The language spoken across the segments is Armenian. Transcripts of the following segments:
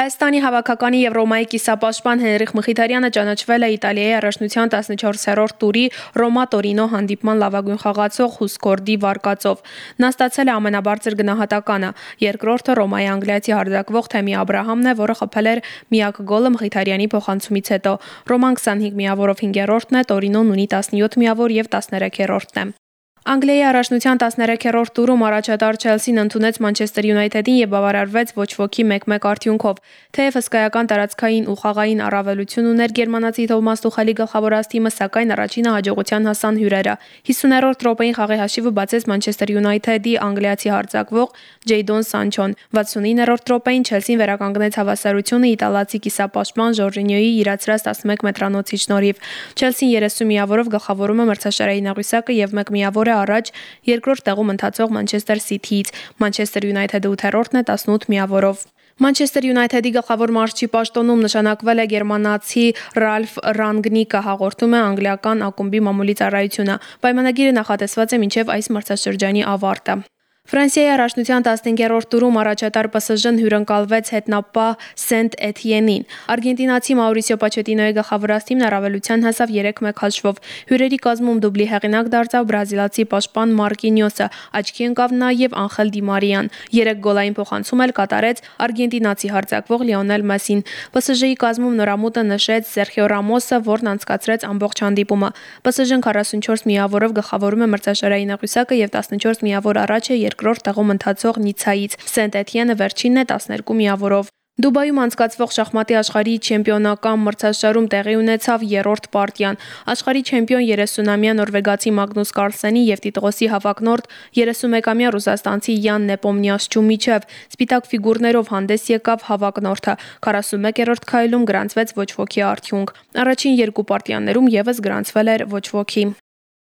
Հայաստանի հավաքականի եւ Ռոմայի կիսապաշտպան Հենրիխ Մխիթարյանը ճանաչվել է Իտալիայի առաջնության 14-րդ տուրի Ռոմա Տորինո հանդիպման լավագույն խաղացող Հուսկորդի վարկածով։ Նա ստացել է ամենաբարձր գնահատականը։ Երկրորդը Ռոմայի անգլիացի հարձակվող Թեմի Աբ รา համն է, որը խփել էր միակ գոլը Մխիթարյանի փոխանցումից հետո։ Ռոման 25 միավորով 5-րդն է, Տորինոն ունի 17 միավոր եւ 13-րդն է։ Անգլիայի առաջնության 13-րդ տուրում առաջատար Չելսին ընդունեց Մանչեսթեր Յունայթեդին եւ բավարարվեց ոչ ոքի 1-1 արդյունքով։ Թեև հսկայական տարածքային ու խաղային առավելություն ուներ գերմանացի Թոմաս Տուխելի գլխավորած թիմը, սակայն առաջինը հաջողության հասան հյուրերը։ 50-րդ րոպեին խաղի հաշիվը բացեց Մանչեսթեր Յունայթեդի անգլիացի հարձակվող Ջեյդոն Սանչոն։ 69-րդ րոպեին Չելսին վերականգնեց հավասարությունը իտալացի կիսապաշտպան Ժորժինյոյի իրացրած 11 մետրանոցի շնորհիվ։ Չելսին 30 միավորով գլխավորում է մրցաշարային աղյուսակը եւ 1 միավոր է առաջ երկրորդ տեղում ընթացող Մանչեսթեր Սիթիից։ Մանչեսթեր Յունայթեդը 8-րդն է 18 միավորով։ Մանչեսթեր Յունայթեդի գլխավոր մարզչի պաշտոնում նշանակվել է գերմանացի Ռալֆ Ռանգնիկը հաղորդում է անգլիական ակումբի մամուլի ծառայությունը։ Պայմանագիրը նախատեսված է մինչև այս մրցաշրջանի ավարտը։ Ֆրանսիայի առաջնության 15-րդ տուրում առաջատար ՊՍԺ-ն հյուրընկալվեց հետնապահ Սենտ Էթիենին։ Արգենտինացի Մաուրիսիո Պաչետինոյի գլխավորած թիմն առավելության հասավ 3-1 հաշվով։ Հյուրերի կազմում դուբլի հեղինակ դարձավ բրազիլացի պաշտպան Մարկինյոսը, աչքի ընկավ նաև Անխել Դի Մարիան։ 3 գոլային փոխանցում էլ կատարեց արգենտինացի հարձակվող Լիոնել Մեսին։ ՊՍԺ-ի կազմում նորամուտը նշեց Սերխիո Ռամոսը, որն անցկացրեց ամբողջ հանդիպումը։ ՊՍԺ-ն 44 միավորով գլխավորում է մրցաշարային աղյուսակը եւ 14 միավոր առաջ է երկրորդ տեղում ընթացող Նիցայից։ Սենտ Էթիենը վերջինն է 12 միավորով։ Դուբայում անցկացվող շախմատի աշխարհի չեմպիոնական մրցաշարում տեղի ունեցավ երրորդ պարտիան։ Աշխարհի չեմպիոն 30-ամյա նորվեգացի Մագնուս Կարլսենի եւ Տիտղոսի հավակնորդ 31-ամյա ռուսաստանցի Յան Նեպոմնյասչու միջև սպիտակ ֆիգուրներով հանդես եկավ հավակնորդը։ 41-րդ քայլում գրանցվեց ոչ ոքի արդյունք։ Առաջին երկու պարտիաներում եւս գրանցվել էր ոչ ոքի։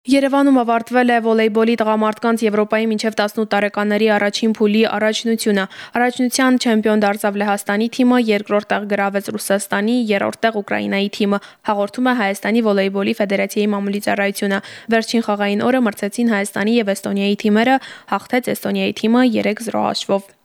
Երևանում ավարտվել է վոլեյբոլի տղամարդկանց Եվրոպայի մինչև 18 տարեկանների առաջին փուլի առաջնությունը։ Առաջնության չեմպիոն դարձավ Լեհաստանի թիմը, երկրորդ տեղ գրավեց Ռուսաստանի, երրորդ տեղ Ուկրաինայի թիմը։ Հաղորդում է Հայաստանի վոլեյբոլի ֆեդերացիայի մամուլի ծառայությունը։ Վերջին խաղային օրը մրցեցին Հայաստանի եւ Էստոնիայի թիմերը, հաղթեց Էստոնիայի թիմը 3-0 հաշվով։